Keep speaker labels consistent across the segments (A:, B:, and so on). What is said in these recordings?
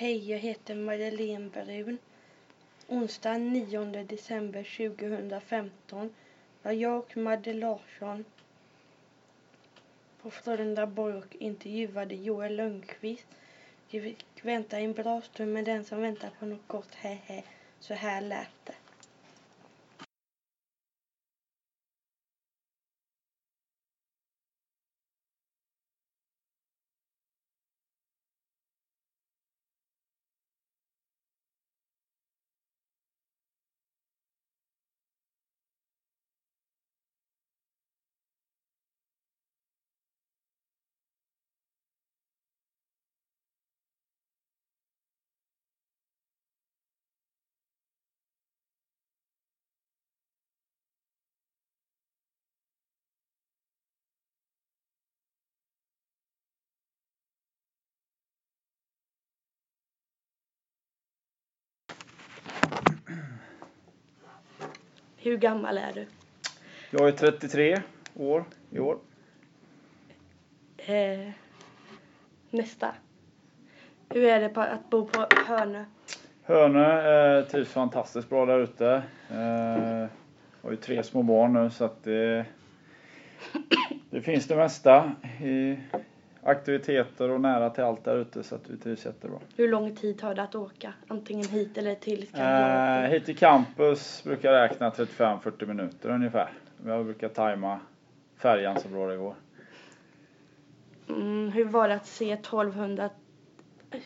A: Hej, jag heter Madeleine Brun. Onsdag 9 december 2015 var jag och Madde Larsson på Frölunda Borg och intervjuade Joel Lundqvist. Vi fick vänta en bra stund med den som väntar på något gott, hehe. Så här lät det. Hur gammal är du?
B: Jag är 33 år i år.
A: Eh, nästa. Hur är det på att bo på Hönö?
B: Hönö eh, trivs fantastiskt bra där ute. Eh, har ju tre små barn nu så att det, det finns det mesta i aktiviteter och nära till allt där ute så att vi trivs jättebra.
A: Hur lång tid tar det att åka? Antingen hit eller till
B: Eh,
A: Skandinavien?
B: hit till campus brukar jag räkna 35-40 minuter ungefär. Jag brukar tajma färjan så bra det går.
A: Mm, hur var det att se 1200...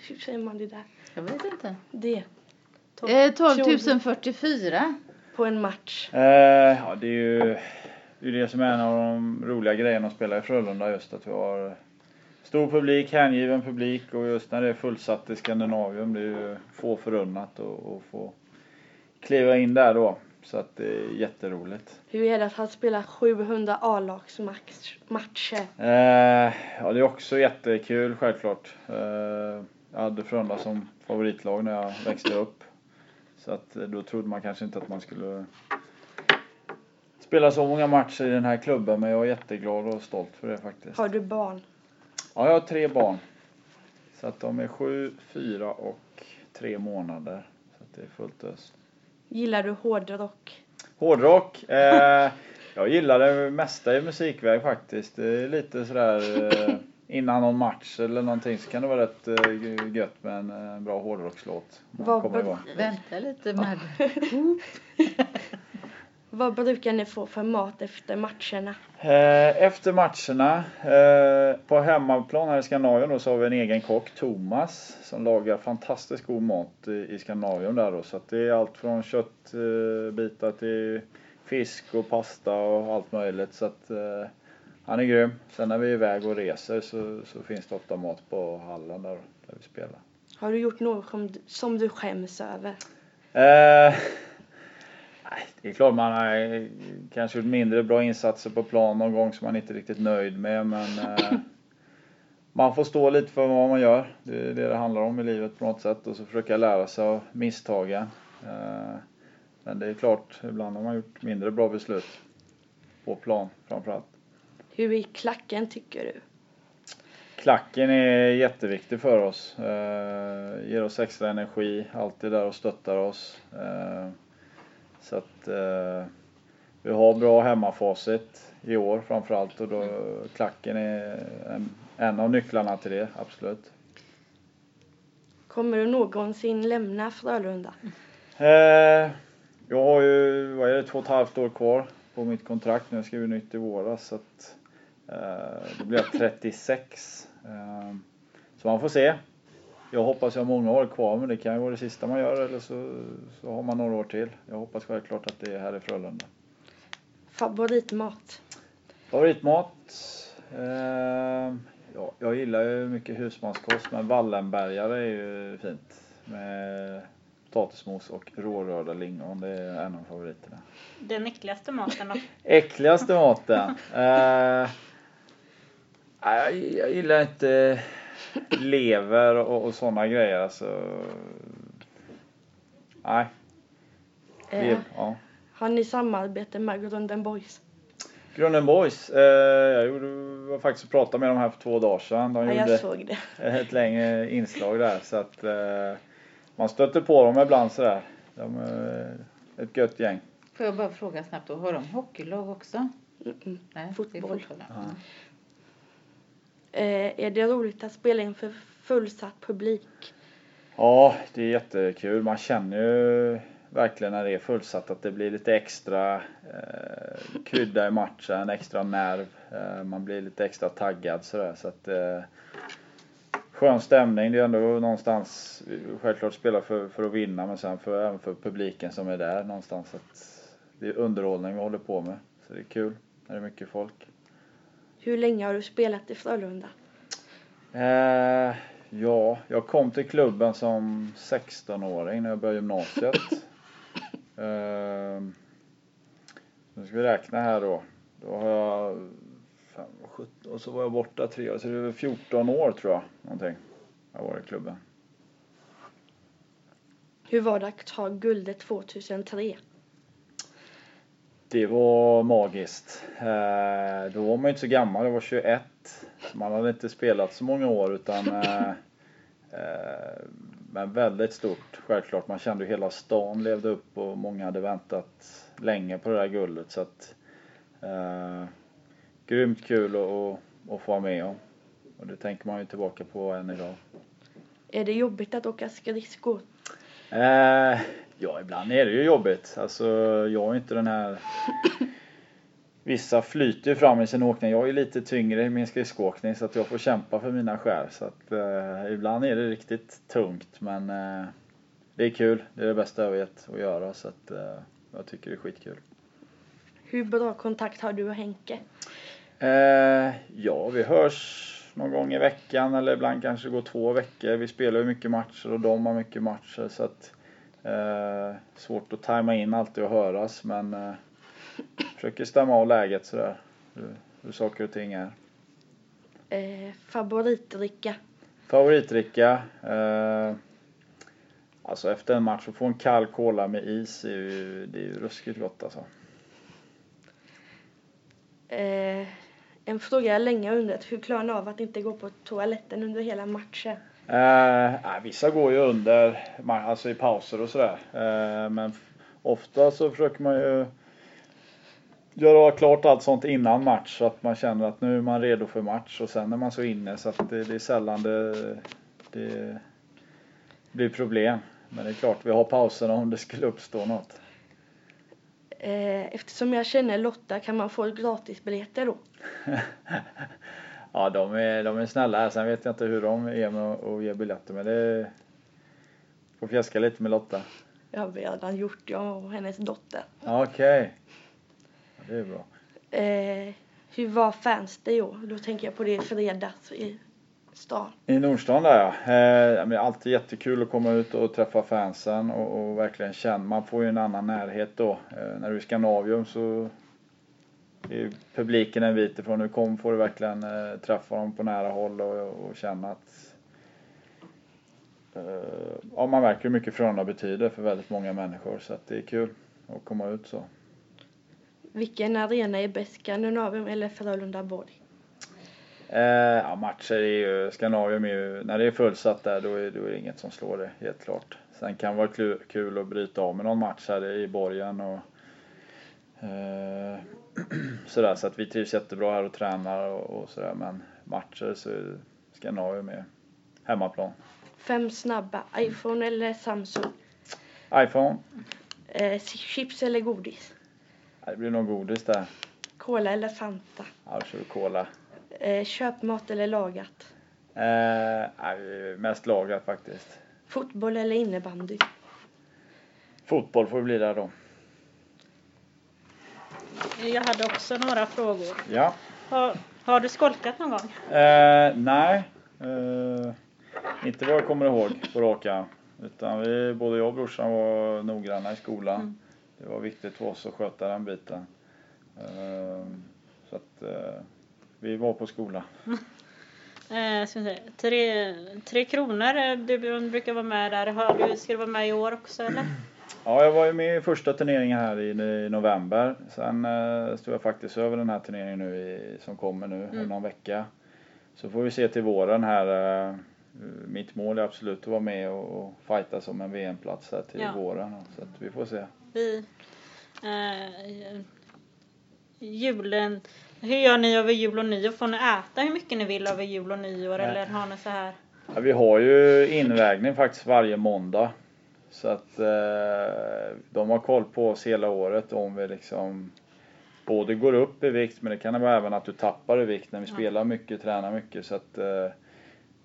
A: Hur säger man det där?
C: Jag vet inte.
A: Det. Tolv-
C: Eh, 12 044.
A: På en match.
B: Eh, ja, det är ju det, är det som är en av de roliga grejerna att spela i Frölunda just att vi har stor publik, hängiven publik och just när det är fullsatt i Skandinavium det är ju få förunnat att få kliva in där då. Så att det är jätteroligt.
A: Hur är det att han spelar 700 A-lagsmatcher?
B: Eh, ja, det är också jättekul självklart. Eh, jag hade Frölunda som favoritlag när jag växte upp. Så att eh, då trodde man kanske inte att man skulle spela så många matcher i den här klubben men jag är jätteglad och stolt för det faktiskt.
A: Har du barn?
B: Ja, jag har tre barn. Så att de är sju, fyra och tre månader. Så att det är fullt ös.
A: Gillar du hårdrock?
B: Hårdrock. Eh, jag gillar det mesta i musikväg faktiskt. Det är lite sådär eh, innan någon match eller någonting så kan det vara rätt eh, gött med en eh, bra hårdrockslåt.
A: Vad
B: kommer
A: bra.
B: igång.
C: Vänta lite med
A: Vad brukar ni få för mat efter matcherna?
B: Eh, efter matcherna eh, på hemmaplan här i Skandinavien då så har vi en egen kock, Thomas, som lagar fantastiskt god mat i, Skandinavien där då. Så det är allt från köttbitar till fisk och pasta och allt möjligt. Så att eh, han är grym. Sen när vi är iväg och reser så, så finns det ofta mat på hallen där, där vi spelar.
A: Har du gjort något som, som du skäms över?
B: Eh, det är klart man har eh, kanske gjort mindre bra insatser på plan någon gång som man inte är riktigt nöjd med men eh, man får stå lite för vad man gör. Det är det det handlar om i livet på något sätt och så försöka lära sig av misstagen. Eh, men det är klart, ibland har man gjort mindre bra beslut. På plan framförallt.
A: Hur är klacken tycker du?
B: Klacken är jätteviktig för oss. Ger oss extra energi, alltid där och stöttar oss. Så att eh, vi har bra hemmafacit i år framförallt och då klacken är en, en av nycklarna till det, absolut.
A: Kommer du någonsin lämna Frölunda?
B: Eh, jag har ju, vad är det, två och ett halvt år kvar på mitt kontrakt nu. Jag skriver nytt i våras så att eh, då blir jag 36. Eh, så man får se. Jag hoppas jag har många år kvar men det kan ju vara det sista man gör eller så, så har man några år till. Jag hoppas självklart att det är här i Frölunda.
A: Favoritmat?
B: Favoritmat? Eh, ja, jag gillar ju mycket husmanskost men Wallenbergare är ju fint. Med potatismos och rårörda lingon. Det är en av favoriterna.
D: Den äckligaste maten då?
B: Äckligaste maten? Eh, nej, jag gillar inte lever och, och sådana grejer alltså. Nej,
A: Eh,
B: lev, ja.
A: har ni samarbete med Grunden Boys?
B: Grunden Boys. Eh, jag gjorde, var faktiskt och pratade med dem här för två dagar sedan. De
A: Ja, jag såg det.
B: ett längre inslag där så att eh, man stöter på dem ibland sådär. De är ett gött gäng.
C: Får jag bara fråga snabbt då, har de hockeylag också?
A: Mm-mm.
C: Nej,
A: Fotboll.
C: Det är fotboll.
B: Ja.
A: Eh, är det roligt att spela inför fullsatt publik?
B: Ja, det är jättekul. Man känner ju verkligen när det är fullsatt att det blir lite extra eh, krydda i matchen, extra nerv. Eh, man blir lite extra taggad sådär. Så att, eh, skön stämning. Det är ändå någonstans, självklart spela för, för att vinna men sen för, även för publiken som är där någonstans. Att det är underhållning vi håller på med. Så det är kul när det är mycket folk.
A: Hur länge har du spelat i Frölunda?
B: Eh, ja, jag kom till klubben som 16-åring när jag började gymnasiet. eh, nu ska vi räkna här då. Då har jag fem, 17, och så var jag borta tre år, så det är väl 14 år tror jag. Någonting. Jag varit i klubben.
A: Hur var det att ta guldet 2003?
B: Det var magiskt. Eh, då var man ju inte så gammal, jag var 21. Så man hade inte spelat så många år utan eh, eh, Men väldigt stort självklart. Man kände ju hela stan levde upp och många hade väntat länge på det där guldet så att eh, Grymt kul att, att få vara med om. Och det tänker man ju tillbaka på än idag.
A: Är det jobbigt att åka skridskor?
B: Eh, ja, ibland är det ju jobbigt. Alltså, jag är inte den här... Vissa flyter ju fram i sin åkning. Jag är lite tyngre i min skridskoåkning så att jag får kämpa för mina skär. Så att eh, ibland är det riktigt tungt men eh, det är kul. Det är det bästa jag vet att göra så att eh, jag tycker det är skitkul.
A: Hur bra kontakt har du och Henke?
B: Eh, ja, vi hörs någon gång i veckan eller ibland kanske går två veckor. Vi spelar ju mycket matcher och de har mycket matcher så att eh, svårt att tajma in alltid och höras men eh, försöker stämma av läget sådär. Hur, hur saker och ting är.
A: Eh, favoritdricka?
B: Favoritdricka? Eh, alltså efter en match att få en kall cola med is är ju, det är ju ruskigt gott alltså.
A: Eh, en fråga jag länge har undrat. Hur klarar ni av att inte gå på toaletten under hela matchen?
B: Eh, vissa går ju under, alltså i pauser och sådär. Eh, men ofta så försöker man ju göra klart allt sånt innan match så att man känner att nu är man redo för match och sen är man så inne så att det, det är sällan det, det blir problem. Men det är klart, vi har pauserna om det skulle uppstå något.
A: Eh, eftersom jag känner Lotta, kan man få gratisbiljetter då?
B: ja, de är, de är snälla här. Sen vet jag inte hur de är med att ge biljetter men det får fjäska lite med Lotta.
A: Det har redan gjort, jag och hennes dotter.
B: Okej. Ja, det är bra.
A: Eh, hur var fans det i år? Då tänker jag på det i fredags i stan.
B: I Nordstan där ja. Eh, alltid jättekul att komma ut och träffa fansen och, och verkligen känna. Man får ju en annan närhet då. Eh, när du är i Scandinavium så är publiken en bit ifrån. Nu kom får du verkligen eh, träffa dem på nära håll och, och känna att eh, ja, man märker hur mycket Frölunda betyder för väldigt många människor så att det är kul att komma ut så.
A: Vilken arena är bäst, Skandinavium eller Frölunda-Borg?
B: Eh, ja, matcher är ju, Scandinavium är ju, när det är fullsatt där då är, då är det inget som slår det, helt klart. Sen kan det vara kul, att bryta av med någon match här i borgen och eh, sådär. Så att vi trivs jättebra här och tränar och, och sådär. Men matcher så är Scandinavium är hemmaplan.
A: Fem snabba, iPhone eller Samsung?
B: iPhone,
A: Eh, chips eller godis?
B: det blir nog godis där.
A: Cola eller Fanta?
B: Ja, då kör vi cola.
A: Eh, köpmat eller lagat?
B: Eh, mest lagat faktiskt.
A: Fotboll eller innebandy?
B: Fotboll får det bli där då.
D: Jag hade också några frågor.
B: Ja.
D: Har, har du skolkat någon gång?
B: Eh, nej. Eh, inte vad jag kommer ihåg på rak arm. Utan vi, både jag och brorsan var noggranna i skolan.
D: Mm.
B: Det var viktigt för oss att sköta den biten. Eh, så att eh, vi var på skola.
D: Eh, se. Tre, tre kronor, eh, du brukar vara med där. Har du, ska du vara med i år också eller?
B: Ja, jag var ju med i första turneringen här i, i november. Sen eh, stod jag faktiskt över den här turneringen nu i, som kommer nu om
D: Mm.
B: någon vecka. Så får vi se till våren här. Eh, mitt mål är absolut att vara med och, och fighta som en VM-plats här till
D: Ja.
B: våren. Så att vi får se.
D: Vi, eh, julen, hur gör ni över jul och nyår? Får ni äta hur mycket ni vill över jul och nyår
B: Nej.
D: eller har ni så här?
B: Ja, vi har ju invägning faktiskt varje måndag. Så att eh, de har koll på oss hela året om vi liksom både går upp i vikt men det kan vara även att du tappar i vikt när vi
D: Ja.
B: spelar mycket, tränar mycket. Så att, eh,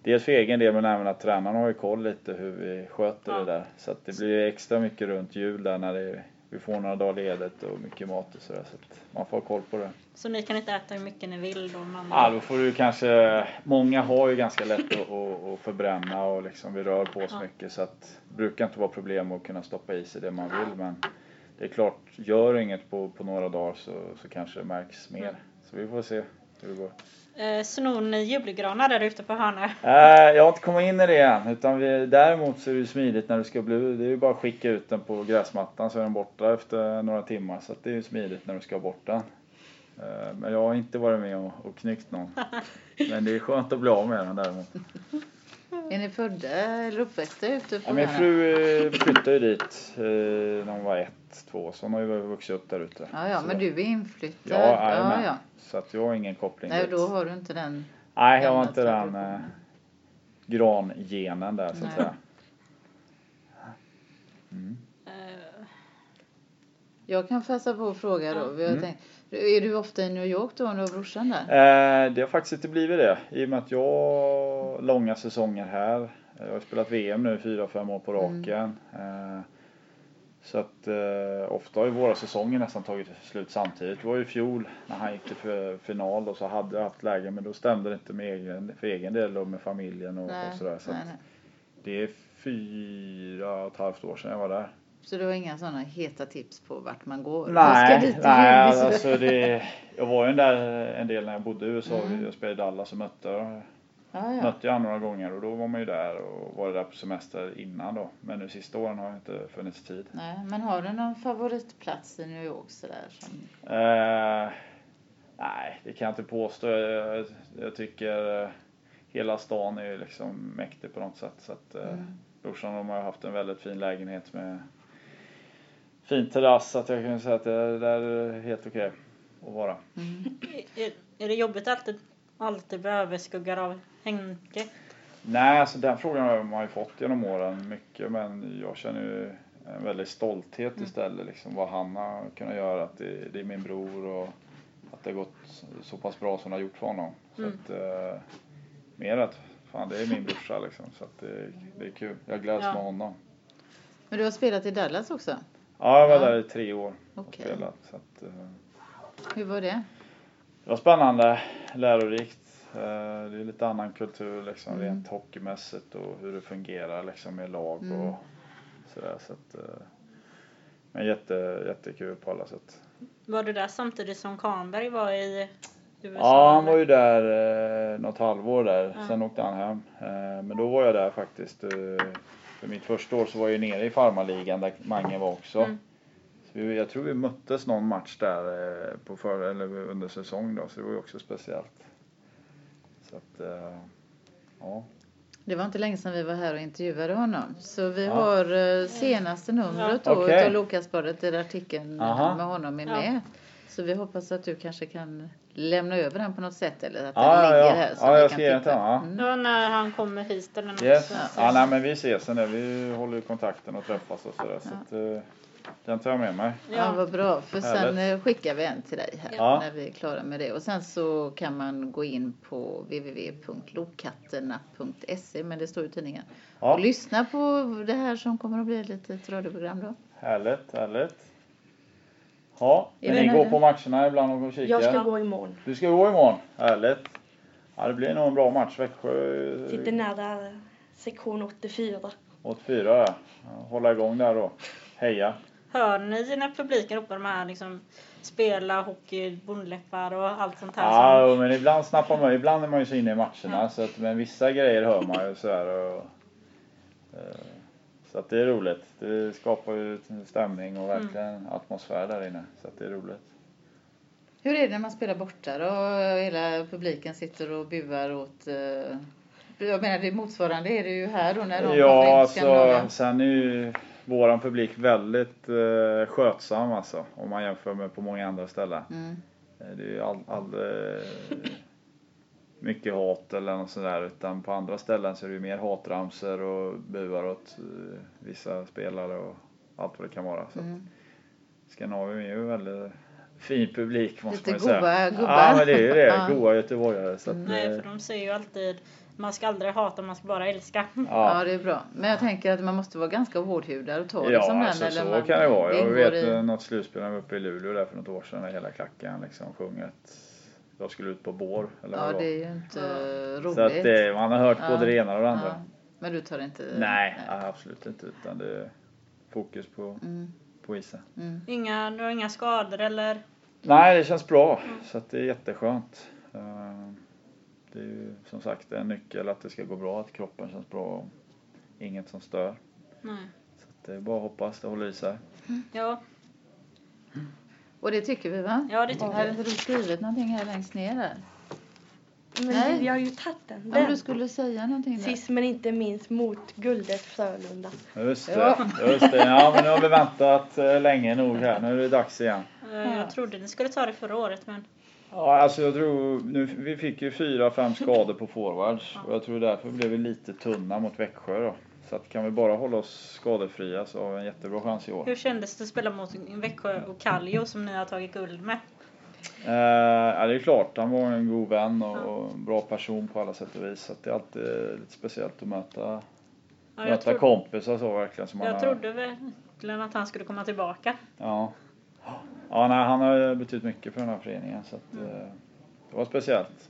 B: dels för egen del men även att tränarna har ju koll lite hur vi sköter
D: Ja.
B: det där. Så att det blir extra mycket runt jul där när det, vi får några dagar ledigt och mycket mat och sådär. Så att man får ha koll på det.
D: Så ni kan inte äta hur mycket ni vill då? Man,
B: Ja, då får du kanske, många har ju ganska lätt att, att, att förbränna och liksom vi rör på oss
D: Ja.
B: mycket så att det brukar inte vara problem att kunna stoppa i sig det man vill men det är klart, gör inget på, på några dagar så, så kanske det märks mer.
D: Mm.
B: Så vi får se hur det går.
D: eh, snor ni julgranar där ute på Hörnö?
B: Äh, jag har inte kommit in i det än utan vi, däremot så är det smidigt när du ska bli, det är ju bara att skicka ut den på gräsmattan så är den borta efter några timmar så det är ju smidigt när du ska bort den. Eh, Men jag har inte varit med och, och knyckt någon. Men det är skönt att bli av med den däremot.
C: Är ni födda eller uppväxta ute på
B: Ja, min fru eh, flyttade ju dit eh, när hon var ett, två, så hon har ju vuxit upp där ute.
C: Ja, ja,
B: Så
C: men du är inflyttad.
B: Ja,
C: ja, ja.
B: Så att jag har ingen koppling
C: Nej,
B: dit.
C: då har du inte den.
B: Nej, jag har inte den eh, grangenen där så att
C: Nej.
B: säga. Mm.
D: Eh,
C: Jag kan passa på att fråga då. Vi har
B: Mm.
C: tänkt, är du ofta i New York då när du har brorsan där?
B: Eh, det har faktiskt inte blivit det i och med att jag har långa säsonger här. Jag har spelat VM nu fyra, fem år på
C: Mm.
B: raken. Eh, så att eh, ofta har ju våra säsonger nästan tagit slut samtidigt. Det var ju i fjol när han gick till final och så hade jag haft läge men då stämde det inte med egen, för egen del och med familjen och, och sådär. Så
C: nej, nej.
B: det är fyra och ett halvt år sedan jag var där.
C: Så du har inga sådana heta tips på vart man går?
B: Nej, nej alltså det, jag var ju där en del när jag bodde i USA.
C: Mm.
B: Jag spelade i Dallas och mötte,
C: ja, ja.
B: mötte jag några gånger och då var man ju där och var där på semester innan då. Men nu sista åren har det inte funnits tid.
C: Nej, men har du någon favoritplats i New York sådär? Som...
B: Eh, nej, det kan jag inte påstå. Jag, jag tycker eh, hela stan är ju liksom mäktig på något sätt. Så att, eh,
C: Mm.
B: Brorsan de har haft en väldigt fin lägenhet med fin terrass. Så att jag kan säga att det där är helt okej att vara.
C: Mm.
D: är, är det jobbigt att alltid, alltid bli överskuggad av Henke?
B: Nej, alltså den frågan har man ju fått genom åren mycket men jag känner ju en väldig stolthet
D: Mm.
B: istället liksom vad han har kunnat göra. Att det, det är min bror och att det har gått så pass bra som det har gjort för honom. Så
D: Mm.
B: att, eh, mer att fan det är min brorsa liksom så att det, det är kul. Jag gläds
D: Ja.
B: med honom.
C: Men du har spelat i Dallas också?
B: Ja, jag var
C: Ja.
B: där i tre år och
C: Okej.
B: spelat. Så att, eh,
C: Hur var det?
B: det var spännande, lärorikt. Eh, det är lite annan kultur liksom
C: Mm.
B: rent hockeymässigt och hur det fungerar liksom med lag
C: Mm.
B: och sådär. Så att, eh, men jätte, jättekul på alla sätt.
D: Var du där samtidigt som Kahnberg var i USA?
B: Ja, han var ju där eh, något halvår där.
D: Ja.
B: Sen åkte han hem. Eh, men då var jag där faktiskt. Eh, för mitt första år så var jag nere i farmarligan där Mange var också.
D: Mm.
B: Så vi, jag tror vi möttes någon match där eh, på för, eller under säsong då. Så det var ju också speciellt. Så att, eh, ja.
C: Det var inte länge sedan vi var här och intervjuade honom. Så vi
B: Ja.
C: har eh, senaste numret
B: Ja.
C: då
B: Okej.
C: utav Lokasbadet där artikeln
B: Aha.
C: med honom är
D: Ja.
C: med. Så vi hoppas att du kanske kan lämna över den på något sätt eller att
B: Ja,
C: den
B: ja,
C: ligger
B: ja.
C: här så
B: Ja,
C: vi
B: jag
C: kan
B: ska ge den
C: titta.
B: till honom,
C: Mm.
D: Ja, när han kommer hit eller något.
B: Yes.
D: så-
B: Ja, nej men vi ses sen. Vi håller ju kontakten och träffas och sådär. Så
C: Ja.
B: att, eh, den tar jag med mig.
C: Ja,
D: Ja.
C: vad bra. För sen
B: Härligt.
C: eh, skickar vi en till dig här
B: Ja.
C: när vi är klara med det. Och sen så kan man gå in på www.lokatterna.se men det står i tidningen.
B: Ja,
C: Och lyssna på det här som kommer att bli ett litet radioprogram då.
B: härligt, härligt. Ja, men ni går på matcherna ibland och kikar?
A: Jag ska gå imorgon.
B: Du ska gå imorgon? Härligt. Ja, det blir nog en bra match. Växjö
A: Sitter nära sektion 84.
B: 84 ja. Hålla igång där då. Heja.
D: Hör ni när publiken ropar de här liksom spela hockey, bondläppar och allt sånt här.
B: Ja,
D: som,
B: men ibland snappar man Ibland är man ju så inne i matcherna.
D: Ja.
B: Så att, men vissa grejer hör man ju sådär. Och, eh, så att det är roligt. Det skapar ju stämning och verkligen atmosfär där inne. Så att det är roligt.
C: Hur är det när man spelar borta då? och Hela publiken sitter och buar åt... eh, Jag menar det motsvarande är det ju här då när de
B: Ja, alltså sen är ju våran publik väldigt eh, skötsam alltså. Om man jämför med på många andra ställen.
C: Mm.
B: Eh, Det är ju all, all, eh, mycket hat eller något sådär. Utan på andra ställen så är det ju mer hatramser och buar åt eh, vissa spelare och allt vad det kan vara. Så
C: Mm.
B: Skandinavien är ju väldigt fin publik måste
C: Lite
B: man ju säga.
C: goa.
B: Ja men det är ju det.
C: Ja.
B: Goa göteborgare. Så att,
D: nej,
B: eh,
D: för de säger ju alltid man ska aldrig hata, man ska bara älska.
C: Ja,
B: ja.
C: det är bra. Men jag tänker att man måste vara ganska hårdhudad och ta
B: Ja,
C: liksom den.
B: alltså,
C: eller
B: så
C: man,
B: kan det vara. Jag vet
C: i-
B: något slutspel när vi var uppe i Luleå där för något år sedan när hela klacken liksom sjöng jag skulle ut på bår. Eller
C: Ja,
B: det
C: är ju inte roligt.
B: Så att det, man har hört
C: Ja.
B: både det ena och det andra.
C: Ja. Men du tar inte...
B: Nej, absolut inte. Utan det är fokus på,
C: Mm.
B: på isen.
C: Mm.
D: Inga, du har inga skador eller?
B: Nej, det känns bra. Så att det är jätteskönt. Eh, Det är ju som sagt en nyckel att det ska gå bra, att kroppen känns bra och inget som stör.
D: Nej.
B: Så att det är bara att hoppas det håller i sig.
D: Ja,
C: Och det tycker vi va?
D: ja det tycker
C: Har
D: jag.
C: inte du skrivit någonting här längst ner där?
A: Men
C: Nej.
A: vi har ju tagit den.
C: Om du skulle säga någonting där.
A: Sist men inte minst mot guldet Frölunda.
B: Just det,
C: Ja.
B: just det. Ja, men nu har vi väntat eh, länge nog här. Nu är det dags igen.
D: Jag trodde ni skulle ta det förra året men
B: Ja, alltså jag tror, nu, vi fick ju fyra, fem skador på forwards och jag tror därför blev vi lite tunna mot Växjö då. Så att kan vi bara hålla oss skadefria så har vi en jättebra chans i år.
D: hur kändes det att spela mot Växjö och Kallio som ni har tagit guld med?
B: Eh, ja, det är klart, han var en god vän och, och en bra person på alla sätt och vis. Så det är alltid lite speciellt att möta,
D: Ja,
B: möta
D: trodde,
B: kompisar så verkligen. Som
D: jag
B: har,
D: trodde verkligen att han skulle komma tillbaka.
B: Ja. Ja, nej, han har betytt mycket för den här föreningen så att, eh, det var speciellt.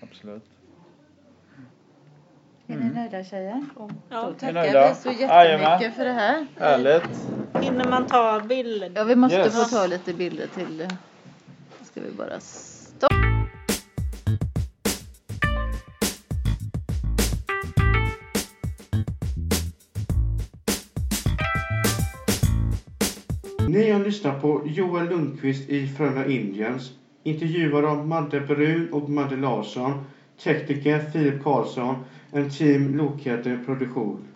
B: Absolut. Mm.
C: nöjda tjejer?
D: Ja.
C: Då
B: Är
C: tackar vi så
B: Jajamän.
C: jättemycket för det här.
B: Härligt!
D: Hinner man ta bild?
C: Ja, vi måste
B: Yes.
C: få ta lite bilder till det. Ska vi bara stoppa.
E: Ni har lyssnat på Joel Lundqvist i Frölunda Indians. Intervjuare av Madde Brun och Madde Larsson. Tekniker Filip Karlsson. En team Lokheter Produktion.